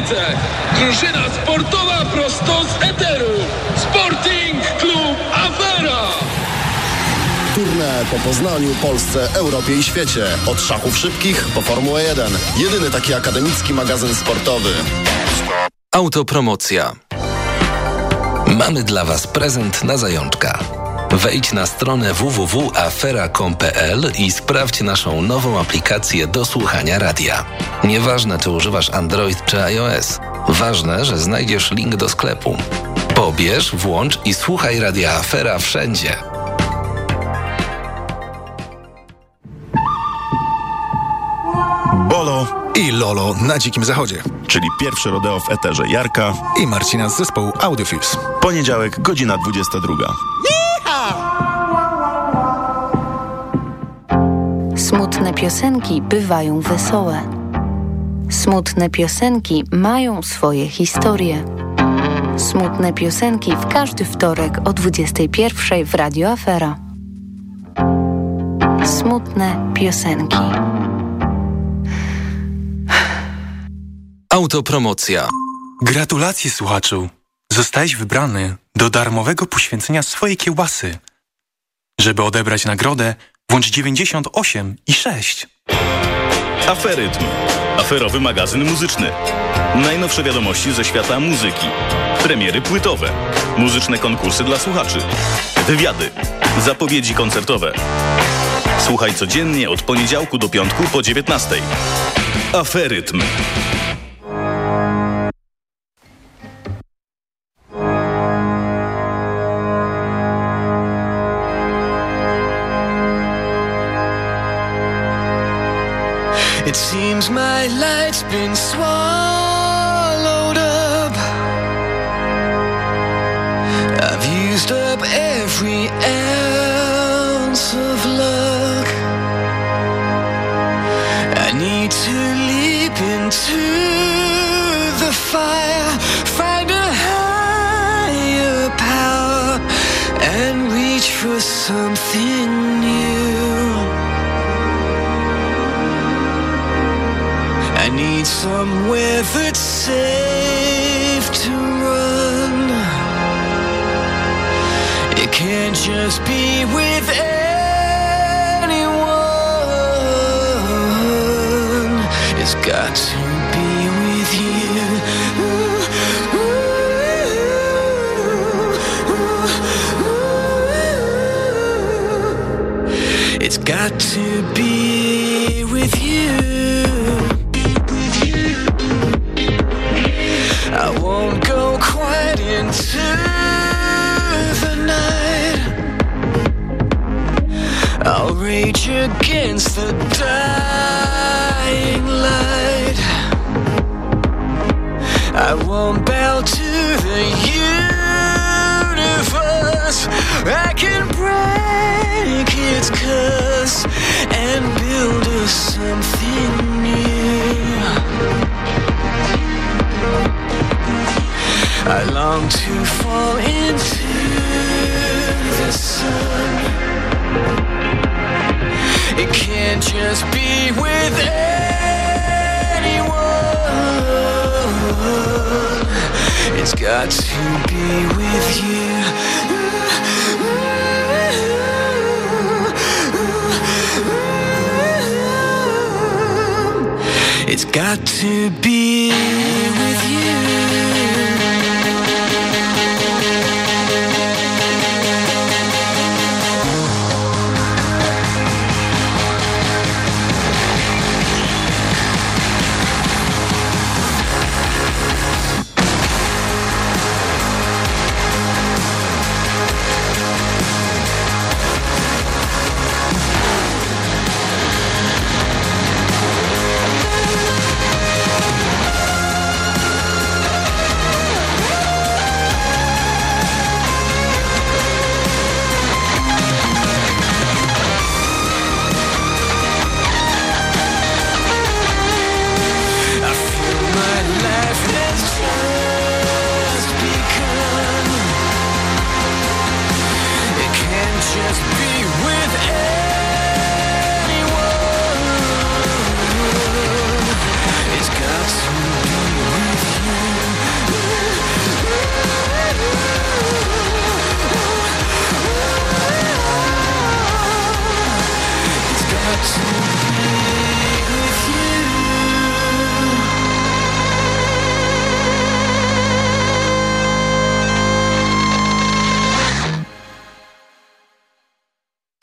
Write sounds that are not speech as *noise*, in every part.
lidze. Drużyna sportowa prosto z eteru. Sporting Klub Afera. Turne po Poznaniu, Polsce, Europie i świecie. Od szachów szybkich po Formułę 1. Jedyny taki akademicki magazyn sportowy. Autopromocja. Mamy dla Was prezent na zajączka. Wejdź na stronę www.afera.com.pl i sprawdź naszą nową aplikację do słuchania radia. Nieważne, czy używasz Android czy iOS. Ważne, że znajdziesz link do sklepu. Pobierz, włącz i słuchaj radia Afera wszędzie. Bolo i Lolo na Dzikim Zachodzie. Czyli pierwszy rodeo w eterze Jarka i Marcina z zespołu Audiofuse. Poniedziałek, godzina 22. Smutne piosenki bywają wesołe. Smutne piosenki mają swoje historie. Smutne piosenki w każdy wtorek o 21 w Radio Afera. Smutne piosenki. Autopromocja. Gratulacje słuchaczu. Zostałeś wybrany do darmowego poświęcenia swojej kiełbasy. Żeby odebrać nagrodę, włącz 98 i 6. Aferytm. Aferowy magazyn muzyczny. Najnowsze wiadomości ze świata muzyki. Premiery płytowe. Muzyczne konkursy dla słuchaczy. Wywiady. Zapowiedzi koncertowe. Słuchaj codziennie od poniedziałku do piątku po 19. Aferytm. Fall into the sun. It can't just be with anyone. It's got to be with you. It's got to be with you.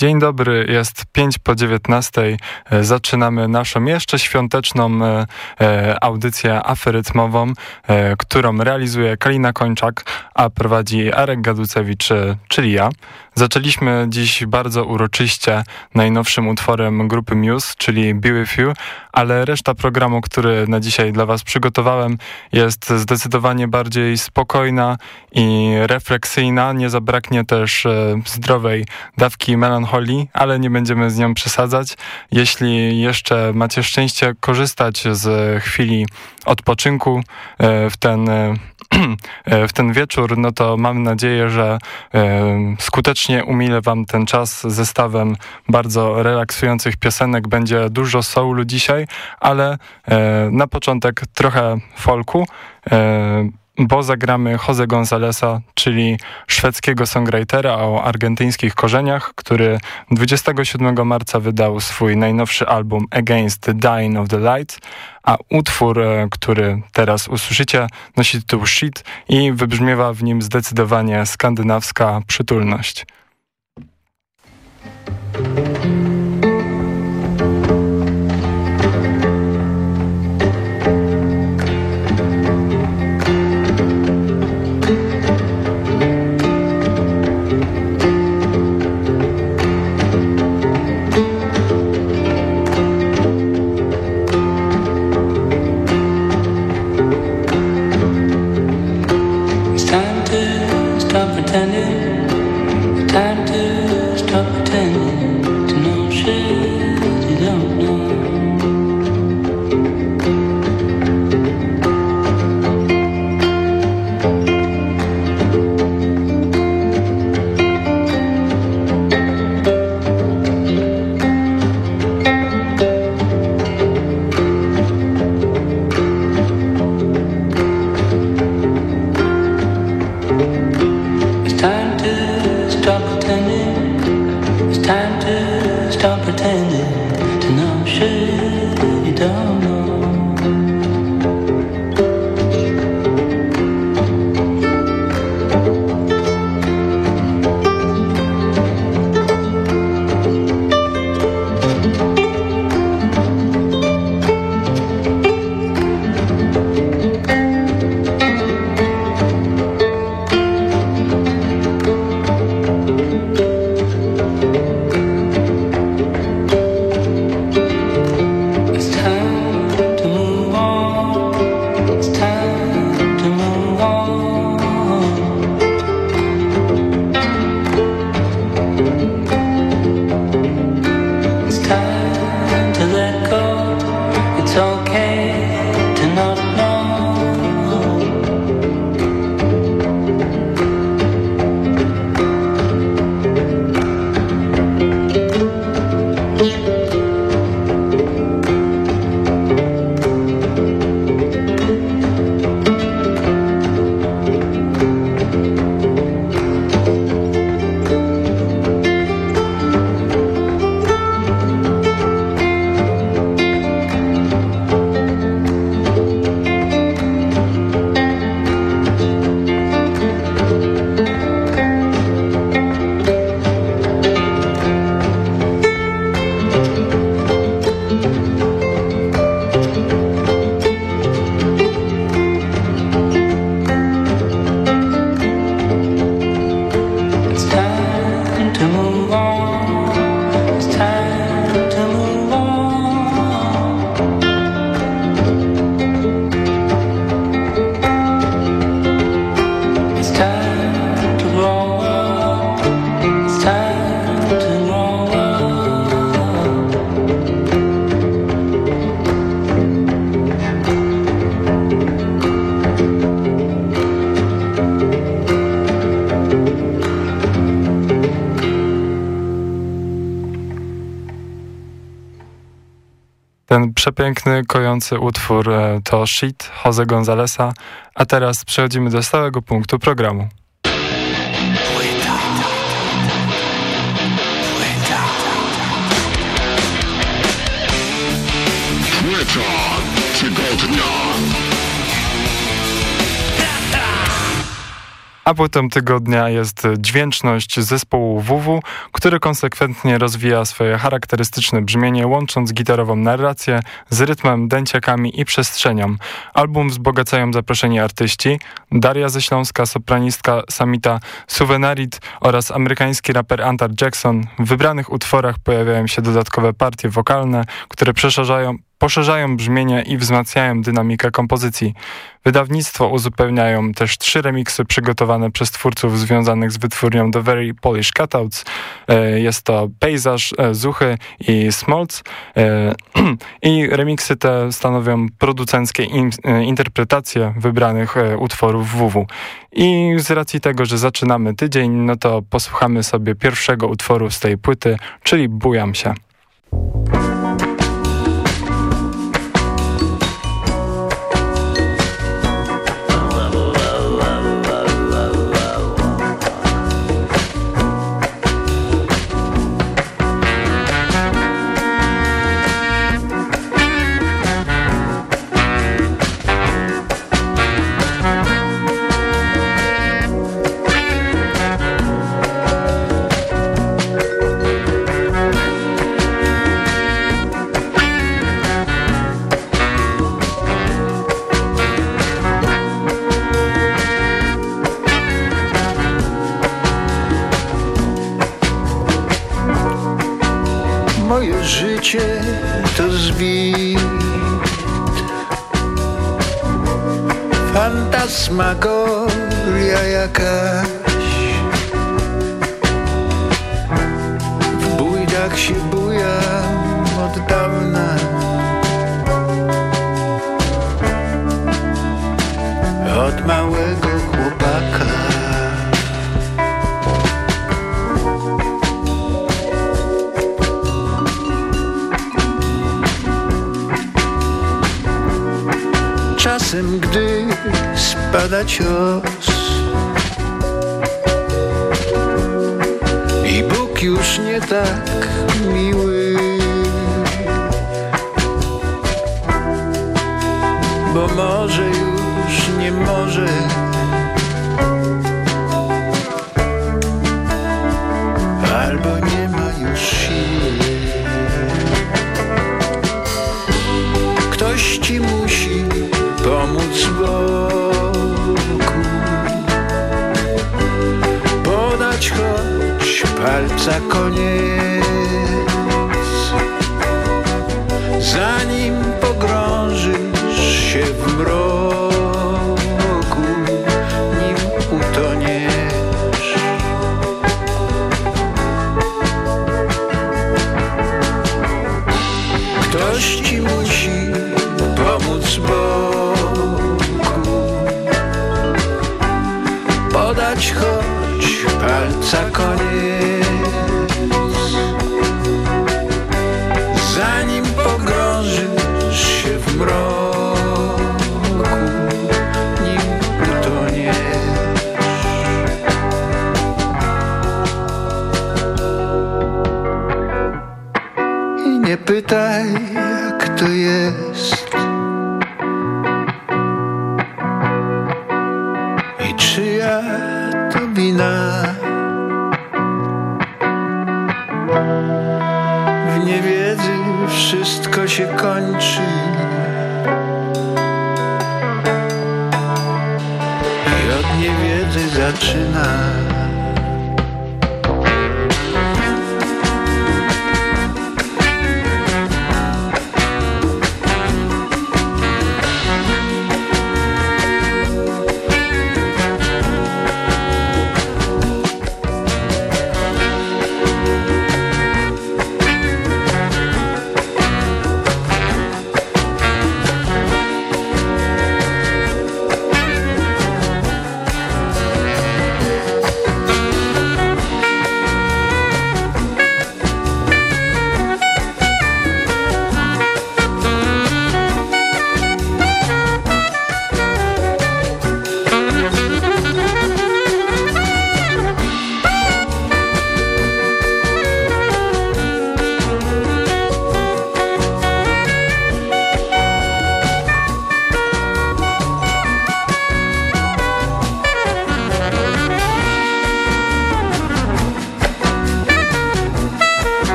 Dzień dobry, jest 5 po 19. E, zaczynamy naszą jeszcze świąteczną e, e, audycję aferytmową, którą realizuje Kalina Kończak, a prowadzi Arek Gaducewicz, czyli ja. Zaczęliśmy dziś bardzo uroczyście najnowszym utworem grupy Muse, czyli Be With You, ale reszta programu, który na dzisiaj dla Was przygotowałem jest zdecydowanie bardziej spokojna i refleksyjna. Nie zabraknie też zdrowej dawki melancholii ale nie będziemy z nią przesadzać. Jeśli jeszcze macie szczęście korzystać z chwili odpoczynku e, w ten, e, *clears throat* w ten wieczór, no to mam nadzieję, że e, skutecznie umilę wam ten czas zestawem bardzo relaksujących piosenek. Będzie dużo soulu dzisiaj, ale na początek trochę folku bo zagramy Jose Gonzalesa, czyli szwedzkiego songwritera o argentyńskich korzeniach, który 27 marca wydał swój najnowszy album Against the Dying of the Light, a utwór, e, który teraz usłyszycie, nosi tytuł Shit i wybrzmiewa w nim zdecydowanie skandynawska przytulność. Przepiękny, kojący utwór e, to Shit Jose Gonzalesa, a teraz przechodzimy do stałego punktu programu. A płytą tygodnia jest dźwięczność zespołu WW, który konsekwentnie rozwija swoje charakterystyczne brzmienie, łącząc gitarową narrację z rytmem, dęciakami i przestrzenią. Album wzbogacają zaproszeni artyści Daria ze Śląska, sopranistka Samita Suvenarit oraz amerykański raper Antar Jackson. W wybranych utworach pojawiają się dodatkowe partie wokalne, które przeszerzają, poszerzają brzmienie i wzmacniają dynamikę kompozycji. Wydawnictwo uzupełniają też trzy remiksy przygotowane przez twórców związanych z wytwórnią The Very Polish Cutouts. E, jest to Pejzaż, e, Zuchy i Smolc. E, *clears throat* I remiksy te stanowią producenckie interpretacje wybranych utworów WW. I z racji tego, że zaczynamy tydzień, no to posłuchamy sobie pierwszego utworu z tej płyty, czyli Bujam się. Albo nie ma już siły Ktoś ci musi pomóc Bogu palca koniec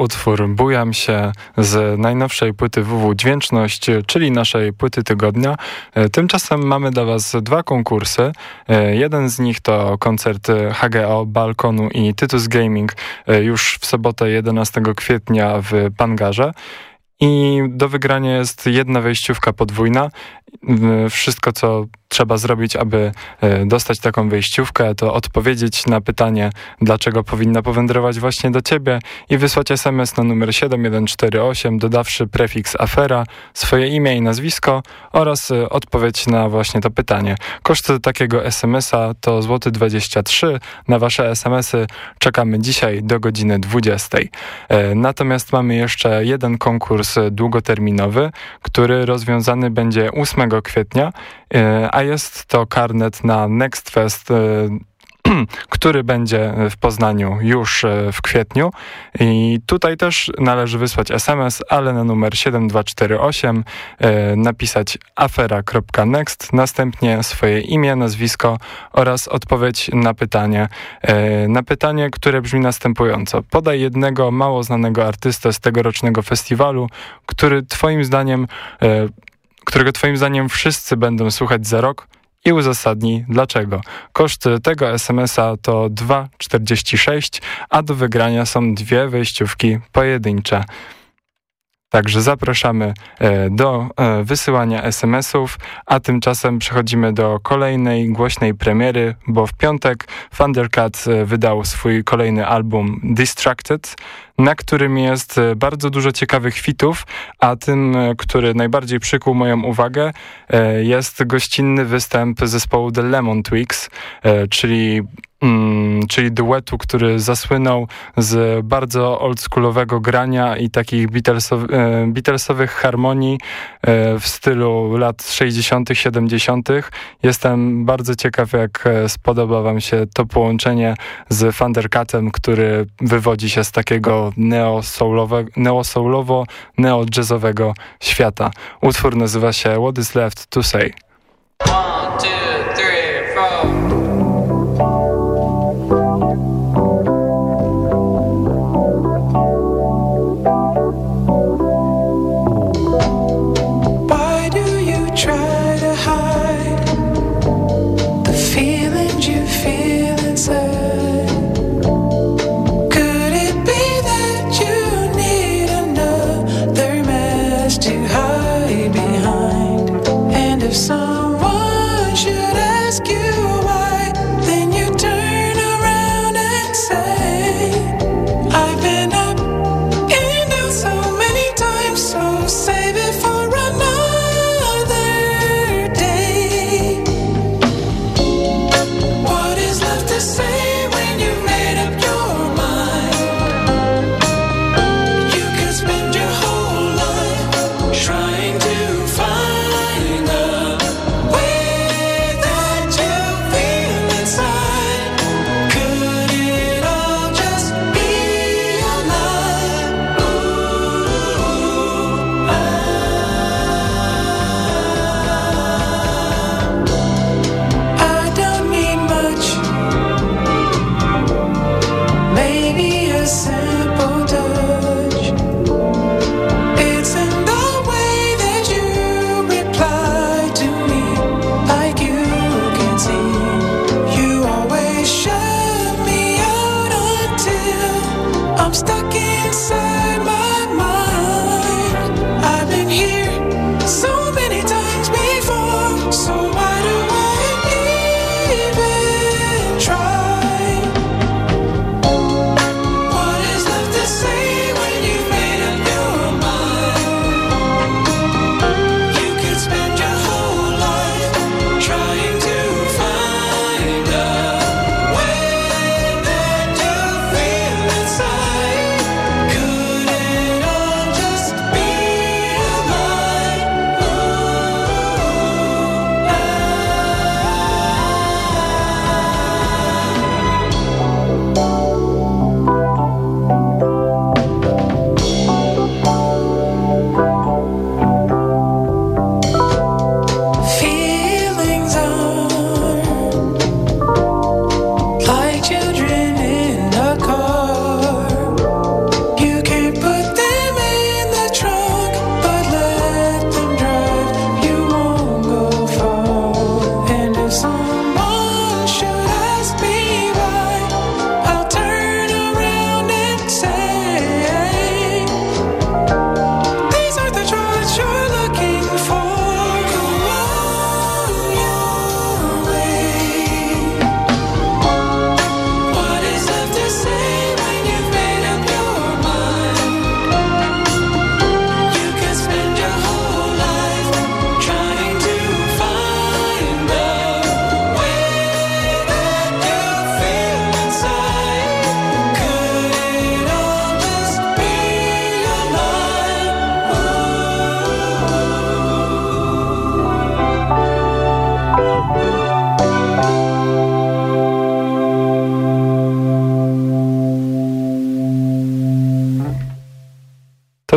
utwór Bujam się z najnowszej płyty WW Dźwięczność, czyli naszej płyty tygodnia. E, tymczasem mamy dla Was dwa konkursy. E, jeden z nich to koncert HGO, Balkonu i Tytus Gaming e, już w sobotę 11 kwietnia w Pangarze. I do wygrania jest jedna wejściówka podwójna. Wszystko, co trzeba zrobić, aby e, dostać taką wyjściówkę, to odpowiedzieć na pytanie, dlaczego powinna powędrować właśnie do Ciebie i wysłać SMS na numer 7148, dodawszy prefiks afera, swoje imię i nazwisko oraz e, odpowiedź na właśnie to pytanie. Koszt takiego SMS-a to złoty 23. Na Wasze SMS-y czekamy dzisiaj do godziny 20. E, natomiast mamy jeszcze jeden konkurs długoterminowy, który rozwiązany będzie 8 kwietnia, a a jest to karnet na Next Fest e, *clears throat* który będzie w Poznaniu już e, w kwietniu i tutaj też należy wysłać SMS, ale na numer 7248 e, napisać afera.next, następnie swoje imię, nazwisko oraz odpowiedź na pytanie. Na pytanie, które brzmi następująco. Podaj jednego mało znanego artystę z tegorocznego festiwalu, który twoim zdaniem którego Twoim zdaniem wszyscy będą słuchać za rok i uzasadnij dlaczego. Koszt tego SMS-a to 2,46, a do wygrania są dwie wejściówki pojedyncze. Także zapraszamy e, do e, wysyłania SMS-ów, a tymczasem przechodzimy do kolejnej głośnej premiery, bo w piątek Thundercat e, wydał swój kolejny album Distracted, na którym jest bardzo dużo ciekawych fitów, a tym, który najbardziej przykuł moją uwagę, jest gościnny występ zespołu The Lemon Twigs, czyli Mm, czyli duetu, który zasłynął z bardzo oldschoolowego grania i takich Beatlesow e, Beatlesowych harmonii e, w stylu lat 60., 70. Jestem bardzo ciekaw, jak e, spodoba Wam się to połączenie z Thundercatem, który wywodzi się z takiego neo-soulowo-neo-jazzowego świata. Utwór nazywa się What is Left to Say.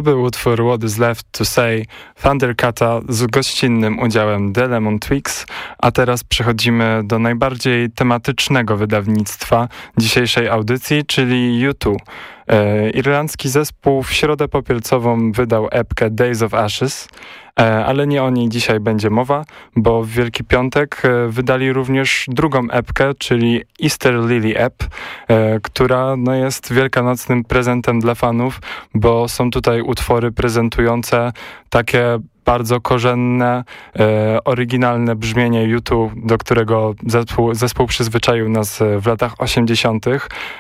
Był utwór What is Left to Say Thundercata z gościnnym udziałem The Lemon Twigs, a teraz przechodzimy do najbardziej tematycznego wydawnictwa dzisiejszej audycji, czyli U2. E, irlandzki zespół w środę popielcową wydał epkę Days of Ashes, e, ale nie o niej dzisiaj będzie mowa, bo w Wielki Piątek e, wydali również drugą epkę, czyli Easter Lily Ep, e, która no, jest wielkanocnym prezentem dla fanów, bo są tutaj utwory prezentujące takie bardzo korzenne, e, oryginalne brzmienie YouTube, do którego zespół, zespół przyzwyczaił nas e, w latach 80.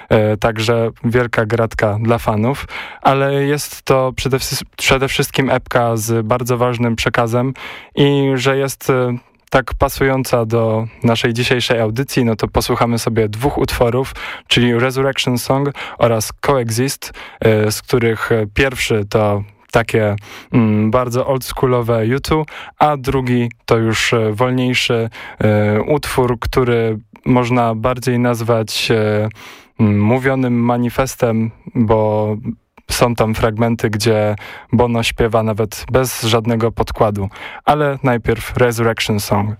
E, także wielka gratka dla fanów, ale jest to przede, przede wszystkim epka z bardzo ważnym przekazem i że jest e, tak pasująca do naszej dzisiejszej audycji, no to posłuchamy sobie dwóch utworów, czyli Resurrection Song oraz Coexist, e, z których pierwszy to takie mm, bardzo oldschoolowe YouTube, a drugi to już e, wolniejszy e, utwór, który można bardziej nazwać e, mówionym manifestem, bo są tam fragmenty, gdzie Bono śpiewa nawet bez żadnego podkładu. Ale najpierw Resurrection Song.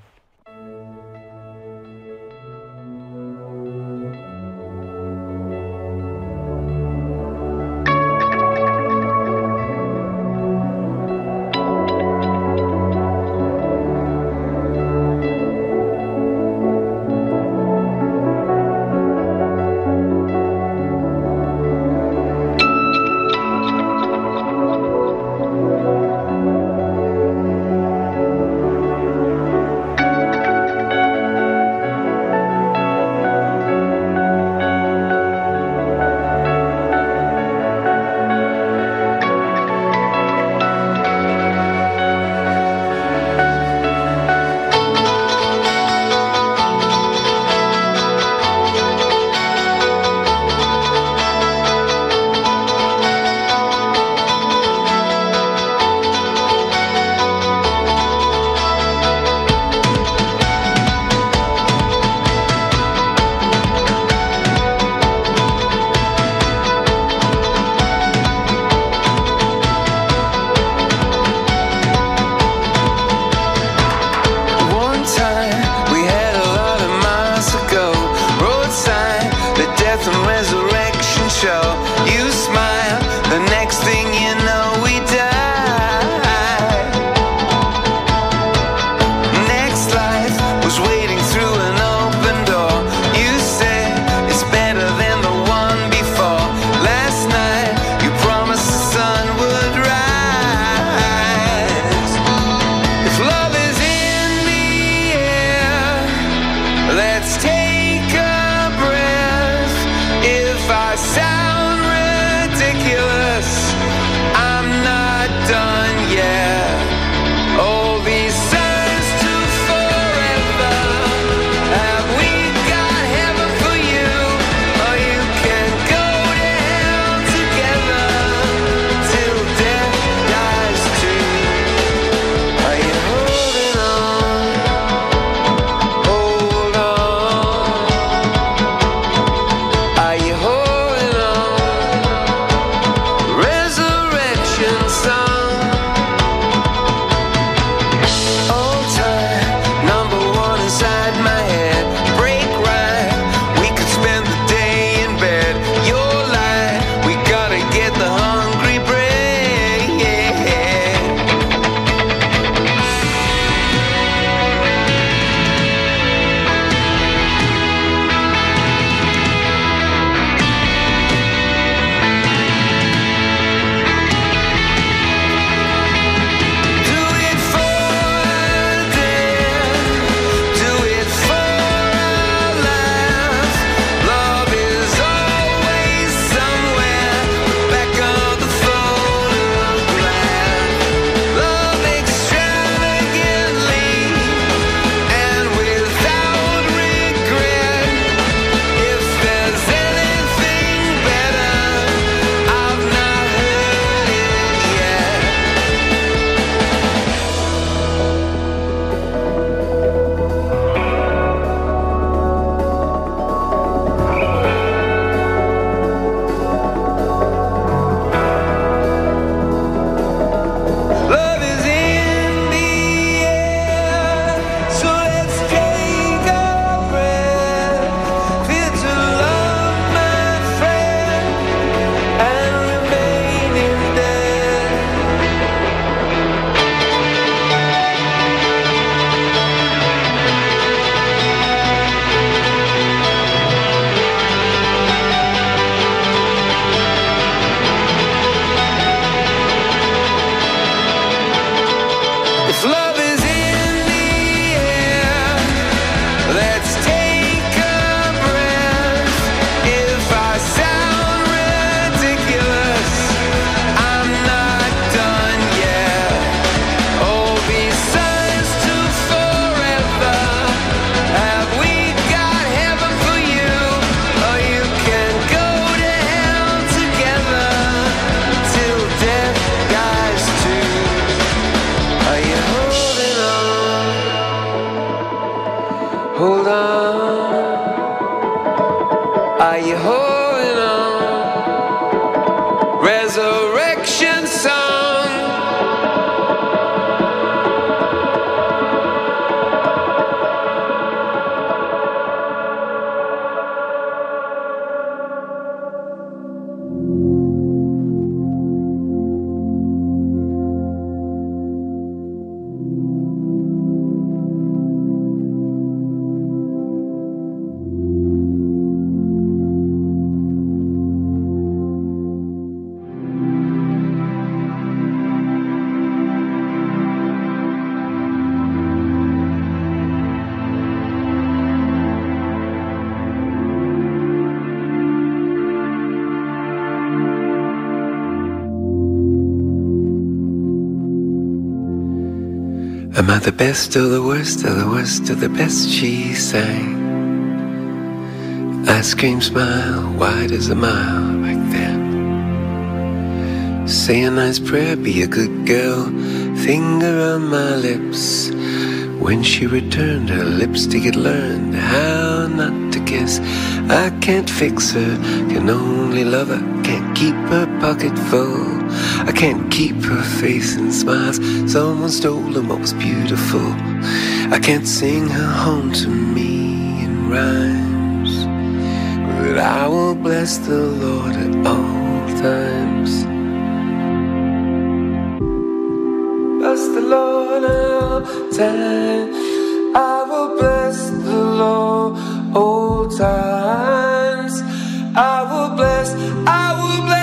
hold on. I hope. The best or the worst or the worst or the best? She sang. Ice cream smile, wide as a mile back then. Say a nice prayer, be a good girl, finger on my lips. When she returned, her lipstick had learned how not to kiss. I can't fix her, can only love her, can't keep her pocket full. I can't keep her face and smiles. Someone stole what was beautiful. I can't sing her home to me in rhymes, but I will bless the Lord at all times. Bless the Lord at all times. I will bless the Lord all times. I will bless. I will bless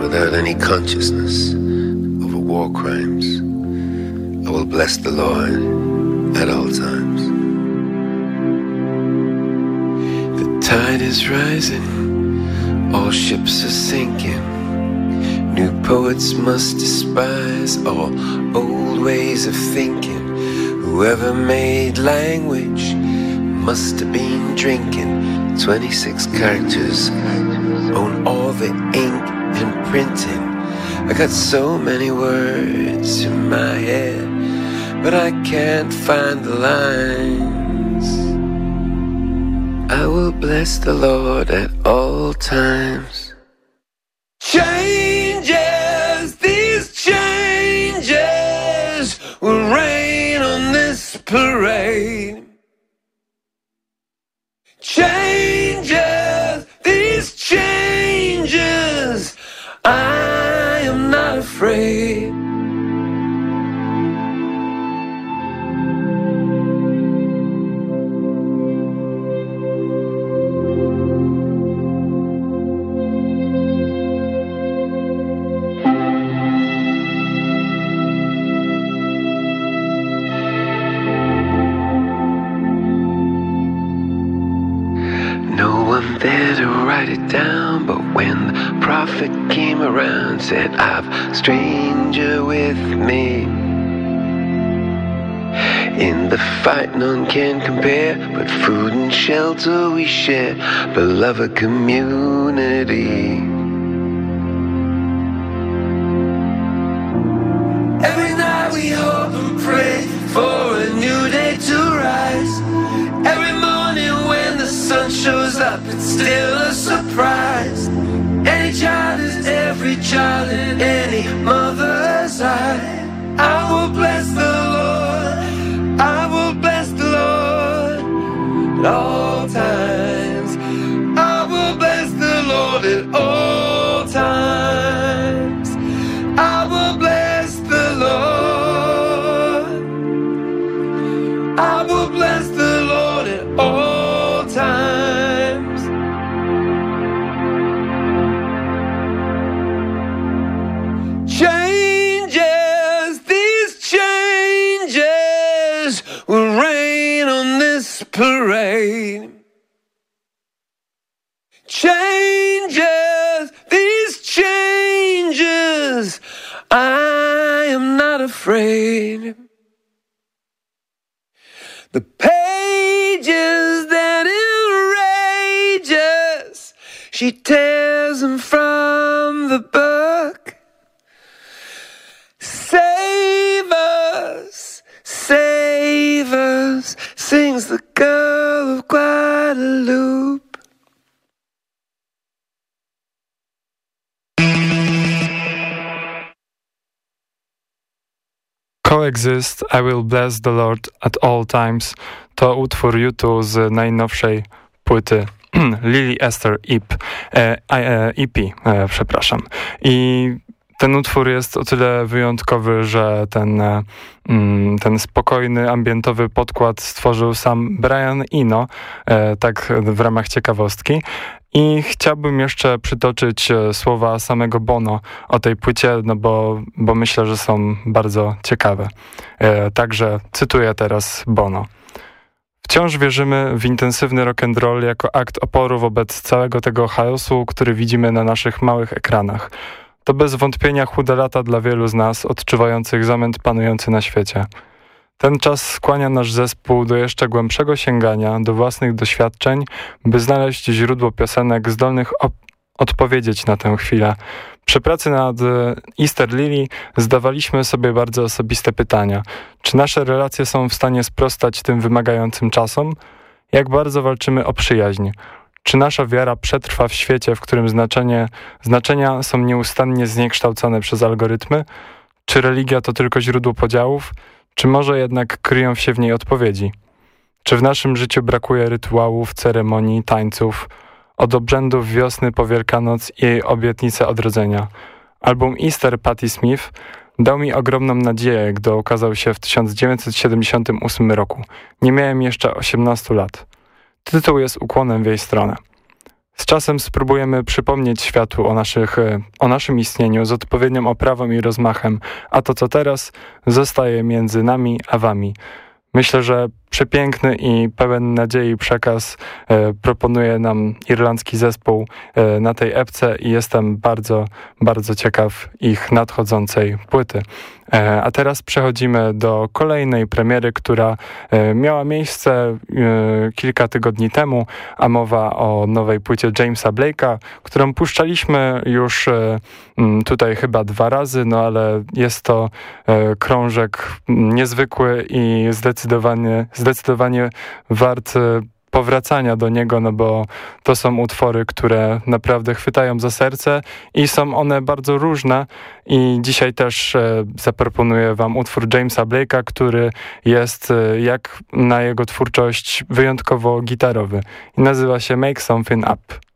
without any consciousness over war crimes. I will bless the Lord at all times. The tide is rising, all ships are sinking. New poets must despise all old ways of thinking. Whoever made language must have been drinking 26 characters, own all the ink and printing. I got so many words in my head, but I can't find the lines. I will bless the Lord at all times. Prophet came around, said, I've stranger with me. In the fight, none can compare, but food and shelter we share, beloved community. Every night we hope and pray for a new day to rise. Every morning when the sun shows up, it's still a surprise. Child is every child in any mother's eye. I will bless the Lord. I will bless the Lord at The pages that enrages, she tears them from the book. Save us, save us, sings the girl of Guadalupe. Coexist, I Will Bless the Lord at All Times to utwór YouTube z najnowszej płyty *clears throat* Lily Esther EP, e, e, EP e, przepraszam. I ten utwór jest o tyle wyjątkowy, że ten, e, mm, ten spokojny, ambientowy podkład stworzył sam Brian Eno, e, tak w ramach ciekawostki. I chciałbym jeszcze przytoczyć e, słowa samego Bono o tej płycie, no bo, bo myślę, że są bardzo ciekawe. Także cytuję teraz Bono. Wciąż wierzymy w intensywny rock'n'roll jako akt oporu wobec całego tego chaosu, który widzimy na naszych małych ekranach. To bez wątpienia chude lata dla wielu z nas, odczuwających zamęt panujący na świecie. Ten czas skłania nasz zespół do jeszcze głębszego sięgania do własnych doświadczeń, by znaleźć źródło piosenek zdolnych odpowiedzieć na tę chwilę. Przy pracy nad e, Easter Lily zdawaliśmy sobie bardzo osobiste pytania. Czy nasze relacje są w stanie sprostać tym wymagającym czasom? Jak bardzo walczymy o przyjaźń? Czy nasza wiara przetrwa w świecie, w którym znaczenie, znaczenia są nieustannie zniekształcone przez algorytmy? Czy religia to tylko źródło podziałów? Czy może jednak kryją się w niej odpowiedzi? Czy w naszym życiu brakuje rytuałów, ceremonii, tańców, od obrzędów wiosny po Wielkanoc i jej obietnice odrodzenia? Album Easter Patti Smith dał mi ogromną nadzieję, gdy okazał się w 1978 roku. Nie miałem jeszcze 18 lat. Tytuł jest ukłonem w jej stronę. Z czasem spróbujemy przypomnieć światu o, naszych, e, o naszym istnieniu z odpowiednią oprawą i rozmachem, a to co teraz zostaje między nami a wami. Myślę, że przepiękny i pełen nadziei przekaz e, proponuje nam irlandzki zespół e, na tej epce i jestem bardzo, bardzo ciekaw ich nadchodzącej płyty. E, a teraz przechodzimy do kolejnej premiery, która miała miejsce kilka tygodni temu, a mowa o nowej płycie Jamesa Blake'a, którą puszczaliśmy już tutaj chyba dwa razy, no ale jest to krążek niezwykły i zdecydowanie zdecydowanie wart e, powracania do niego, no bo to są utwory, które naprawdę chwytają za serce i są one bardzo różne i dzisiaj też e, zaproponuję wam utwór Jamesa Blake'a, który jest e, jak na jego twórczość wyjątkowo gitarowy i nazywa się Make Something Up.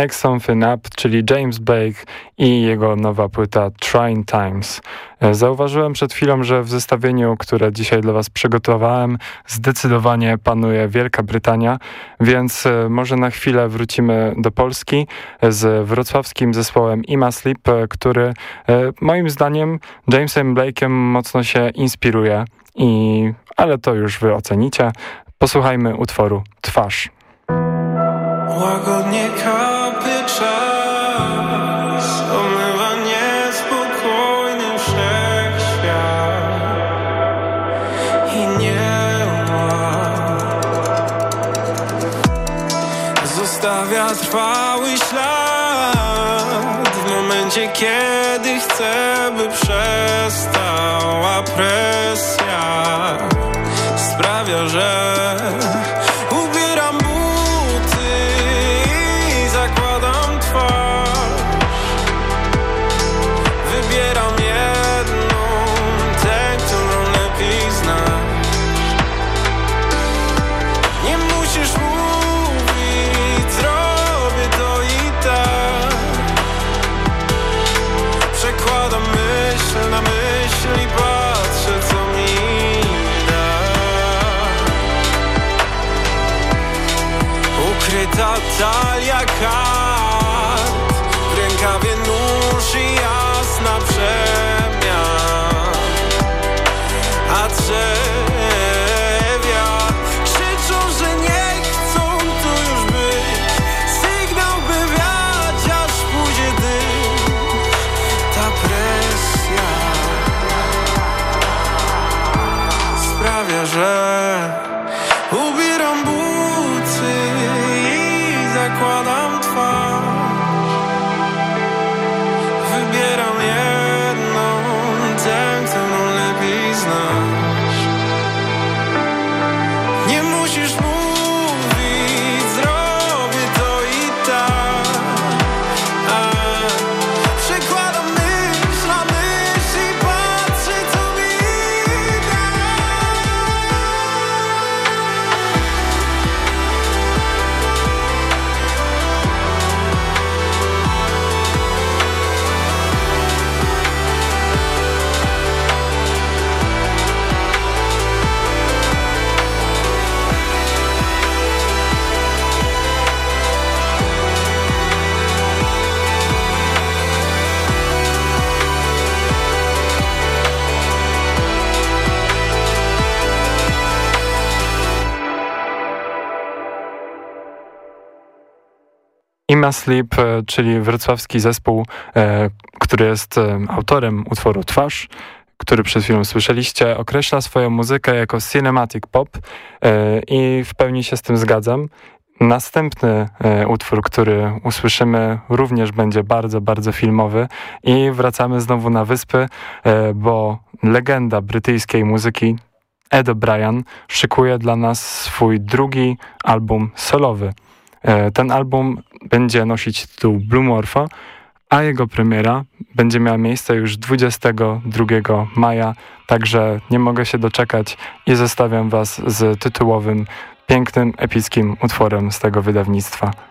Make Something Up, czyli James Blake i jego nowa płyta Trying Times. E, zauważyłem przed chwilą, że w zestawieniu, które dzisiaj dla Was przygotowałem, zdecydowanie panuje Wielka Brytania, więc e, może na chwilę wrócimy do Polski e, z wrocławskim zespołem Ima Sleep, który moim zdaniem Jamesem Blake'em mocno się inspiruje, i, ale to już Wy ocenicie. Posłuchajmy utworu Twarz. Łagodnie kawa trwały ślad w momencie, kiedy talia kart W rękawie nóż i jasna przemian A drzewia krzyczą, że nie chcą tu już być. Sygnał by wiać, aż pójdzie dym. Ta presja Sprawia, że Ima Sleep, e, czyli wrocławski zespół, e, który jest e, autorem utworu Twarz, który przed chwilą słyszeliście, określa swoją muzykę jako cinematic pop i w pełni się z tym zgadzam. Następny utwór, który usłyszymy, również będzie bardzo, bardzo filmowy i wracamy znowu na wyspy, bo legenda brytyjskiej muzyki Ed O'Brien szykuje dla nas swój drugi album solowy. Ten album będzie nosić tytuł Blue Morpho, a jego premiera będzie miała miejsce już 22 maja, także nie mogę się doczekać i zostawiam Was z tytułowym, pięknym, epickim utworem z tego wydawnictwa.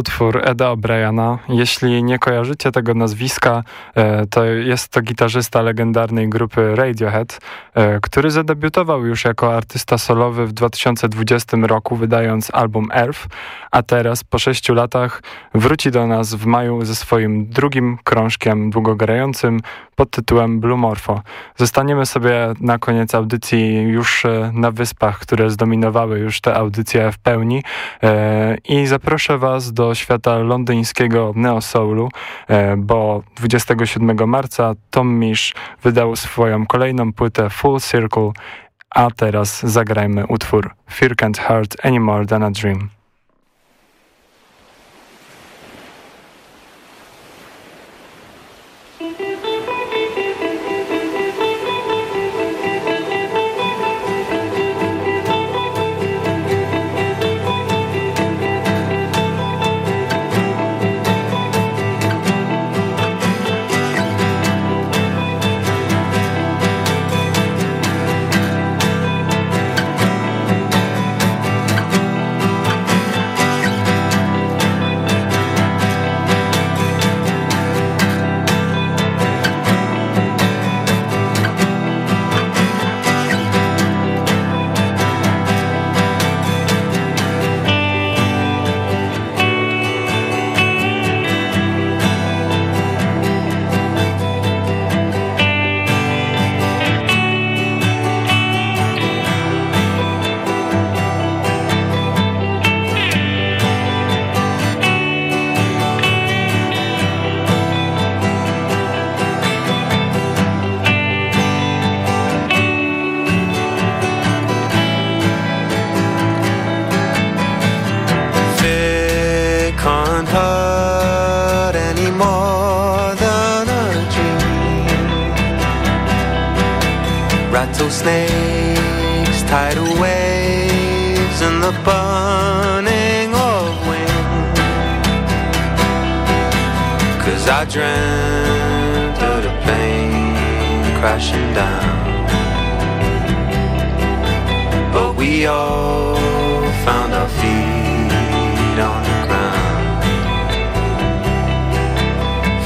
Utwór Eda O'Briana. Jeśli nie kojarzycie tego nazwiska, e, to jest to gitarzysta legendarnej grupy Radiohead, e, który zadebiutował już jako artysta solowy w 2020 roku, wydając album Earth, a teraz po sześciu latach wróci do nas w maju ze swoim drugim krążkiem długogrającym pod tytułem Blue Morpho. Zostaniemy sobie na koniec audycji już e, na wyspach, które zdominowały już te audycje w pełni i zaproszę Was Was świata londyńskiego neosoulu, e, bo 27 marca Tom Misch wydał swoją kolejną płytę Full Circle, a teraz zagrajmy utwór Fear Can't Hurt Any More Than a Dream.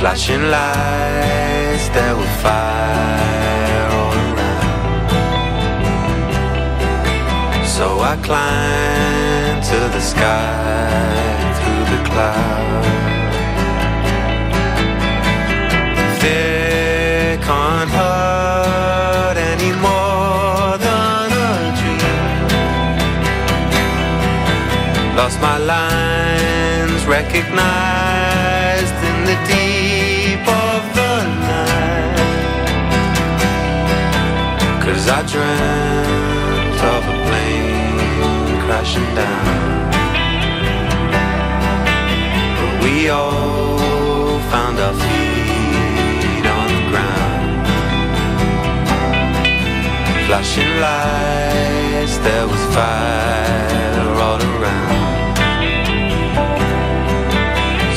Flashing lights that will fire all So I climb to the sky through the clouds. Fear can't hurt any more than a dream. Lost my lines, recognized Cause I dreamt of a plane crashing down. But we all found our feet on the ground. Flashing lights, there was fire all around.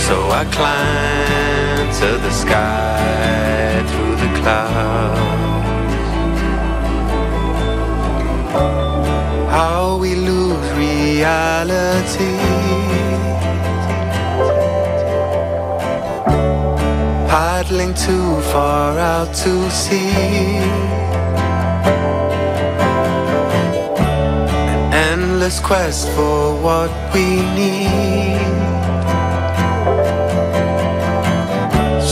So I climbed to the sky through the clouds. Reality. Paddling too far out to sea. An endless quest for what we need.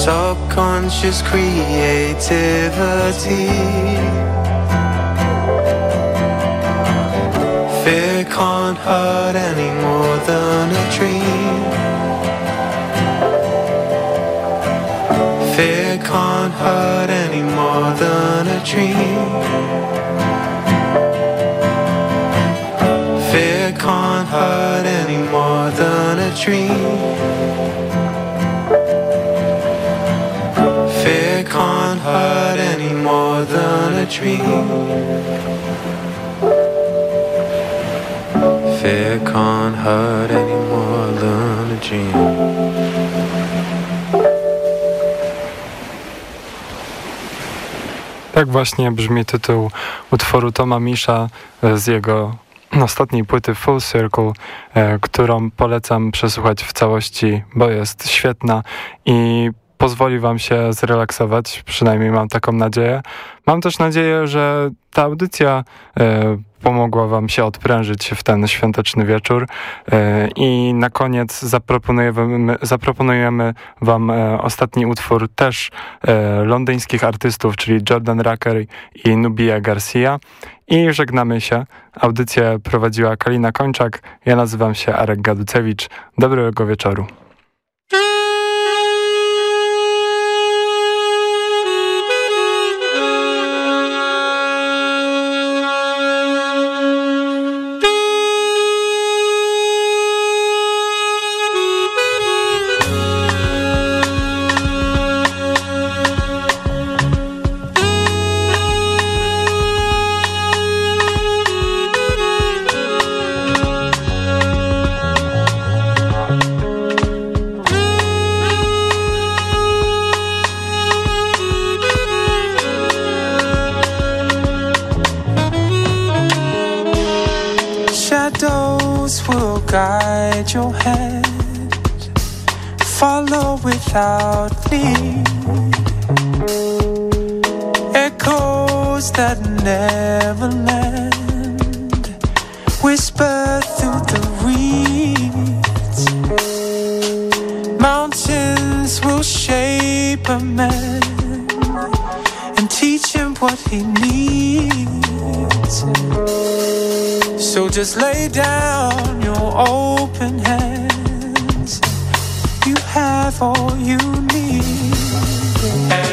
Subconscious creativity. Can't hurt any more than a dream. Fear can't hurt any more than a dream. Fear can't hurt any more than a dream. Fear can't hurt any more than a dream. Fear can't hurt any than a dream. Tak właśnie brzmi tytuł utworu Toma Misza z jego ostatniej płyty Full Circle, e, którą polecam przesłuchać w całości, bo jest świetna i pozwoli Wam się zrelaksować, przynajmniej mam taką nadzieję. Mam też nadzieję, że ta audycja e, pomogła Wam się odprężyć w ten świąteczny wieczór e, i na koniec zaproponujemy, zaproponujemy Wam e, ostatni utwór też e, londyńskich artystów, czyli Jordan Rucker i Nubia Garcia i żegnamy się. Audycję prowadziła Kalina Kończak, ja nazywam się Arek Gaducewicz. Dobrego wieczoru. without leave. Echoes that never land whisper through the reeds. Mountains will shape a man and teach him what he needs. So just lay down your open hand have all you need.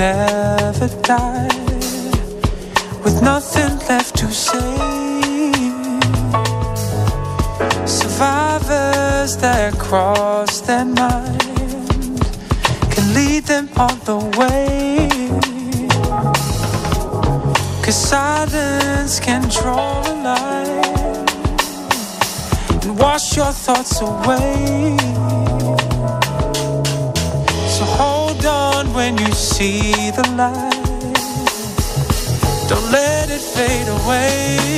Die with nothing left to say. Survivors that cross their mind can lead them on the way. Cause silence can draw a line and wash your thoughts away. See the light. Don't let it fade away.